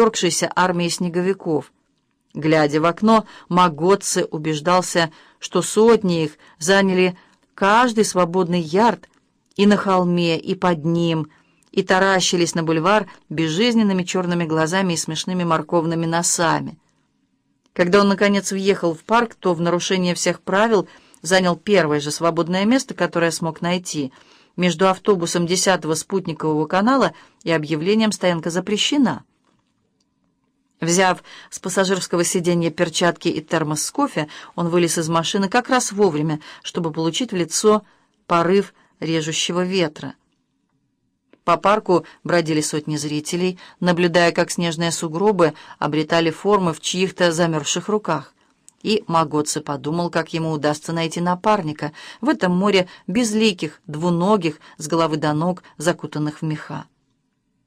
вторгшейся армии снеговиков. Глядя в окно, Магоцци убеждался, что сотни их заняли каждый свободный ярд и на холме, и под ним, и таращились на бульвар безжизненными черными глазами и смешными морковными носами. Когда он, наконец, въехал в парк, то в нарушение всех правил занял первое же свободное место, которое смог найти, между автобусом 10-го спутникового канала и объявлением «Стоянка запрещена». Взяв с пассажирского сиденья перчатки и термос с кофе, он вылез из машины как раз вовремя, чтобы получить в лицо порыв режущего ветра. По парку бродили сотни зрителей, наблюдая, как снежные сугробы обретали формы в чьих-то замерзших руках. И Магоцци подумал, как ему удастся найти напарника в этом море безликих, двуногих, с головы до ног, закутанных в меха.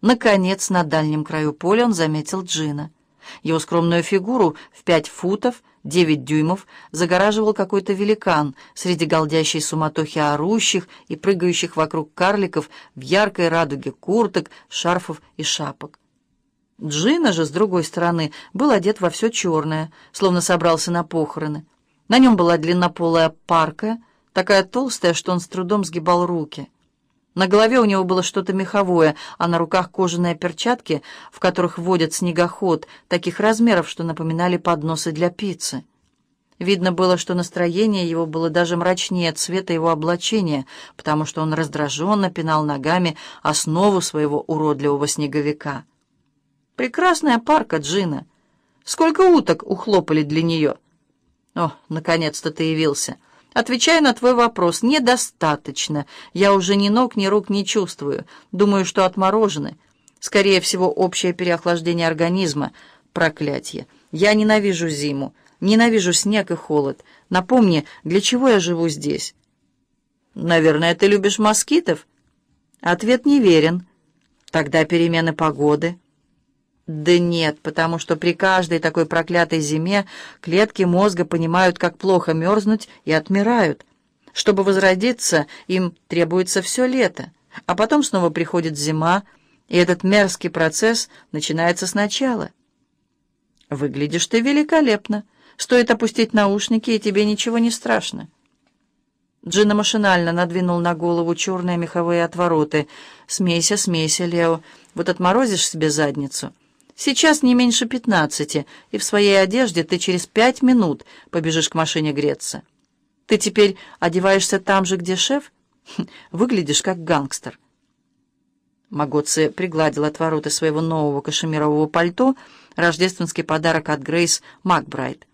Наконец, на дальнем краю поля он заметил Джина — его скромную фигуру в пять футов, девять дюймов загораживал какой-то великан среди голдящей суматохи орущих и прыгающих вокруг карликов в яркой радуге курток, шарфов и шапок. Джина же, с другой стороны, был одет во все черное, словно собрался на похороны. На нем была длиннополая парка, такая толстая, что он с трудом сгибал руки. На голове у него было что-то меховое, а на руках кожаные перчатки, в которых водят снегоход, таких размеров, что напоминали подносы для пиццы. Видно было, что настроение его было даже мрачнее цвета его облачения, потому что он раздраженно пинал ногами основу своего уродливого снеговика. «Прекрасная парка, Джина! Сколько уток ухлопали для нее!» «О, наконец-то ты явился!» Отвечаю на твой вопрос. Недостаточно. Я уже ни ног, ни рук не чувствую. Думаю, что отморожены. Скорее всего, общее переохлаждение организма. Проклятье. Я ненавижу зиму. Ненавижу снег и холод. Напомни, для чего я живу здесь? Наверное, ты любишь москитов? Ответ неверен. Тогда перемены погоды. Да нет, потому что при каждой такой проклятой зиме клетки мозга понимают, как плохо мерзнуть, и отмирают. Чтобы возродиться, им требуется все лето, а потом снова приходит зима, и этот мерзкий процесс начинается сначала. Выглядишь ты великолепно. Стоит опустить наушники, и тебе ничего не страшно. Джина машинально надвинул на голову черные меховые отвороты. «Смейся, смейся, Лео, вот отморозишь себе задницу». Сейчас не меньше пятнадцати, и в своей одежде ты через пять минут побежишь к машине греться. Ты теперь одеваешься там же, где шеф? Выглядишь как гангстер. Магоци пригладил отвороты своего нового кашемирового пальто, рождественский подарок от Грейс Макбрайт.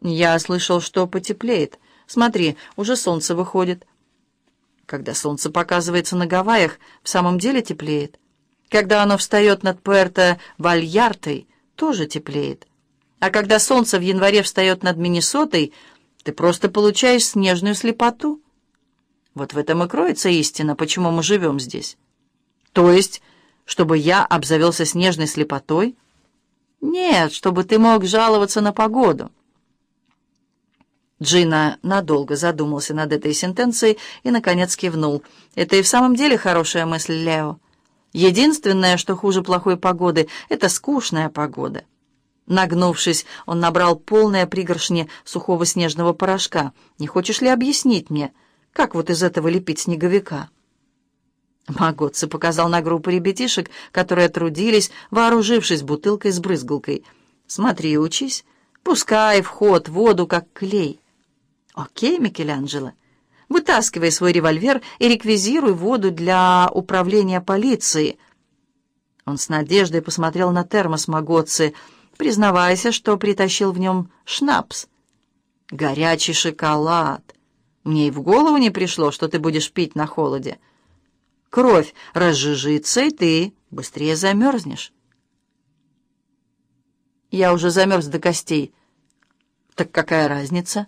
«Я слышал, что потеплеет. Смотри, уже солнце выходит». Когда солнце показывается на Гавайях, в самом деле теплеет. Когда оно встает над Пуэрто-Вальяртой, тоже теплеет. А когда солнце в январе встает над Миннесотой, ты просто получаешь снежную слепоту. Вот в этом и кроется истина, почему мы живем здесь. То есть, чтобы я обзавелся снежной слепотой? Нет, чтобы ты мог жаловаться на погоду. Джина надолго задумался над этой сентенцией и, наконец, кивнул. «Это и в самом деле хорошая мысль, Лео». Единственное, что хуже плохой погоды, это скучная погода. Нагнувшись, он набрал полное пригоршни сухого снежного порошка. «Не хочешь ли объяснить мне, как вот из этого лепить снеговика?» Магоцци показал на группу ребятишек, которые трудились, вооружившись бутылкой с брызгалкой. «Смотри учись. Пускай в ход воду, как клей». «Окей, Микеланджело». Вытаскивай свой револьвер и реквизируй воду для управления полицией. Он с надеждой посмотрел на термос Магоцци, признавайся, что притащил в нем шнапс. Горячий шоколад. Мне и в голову не пришло, что ты будешь пить на холоде. Кровь разжижится, и ты быстрее замерзнешь. Я уже замерз до костей. Так какая разница?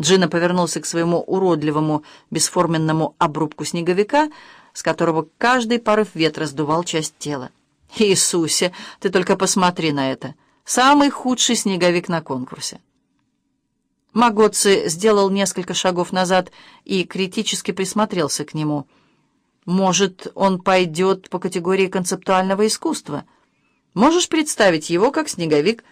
Джина повернулся к своему уродливому бесформенному обрубку снеговика, с которого каждый порыв ветра сдувал часть тела. «Иисусе, ты только посмотри на это! Самый худший снеговик на конкурсе!» Магоцци сделал несколько шагов назад и критически присмотрелся к нему. «Может, он пойдет по категории концептуального искусства?» Можешь представить его как снеговик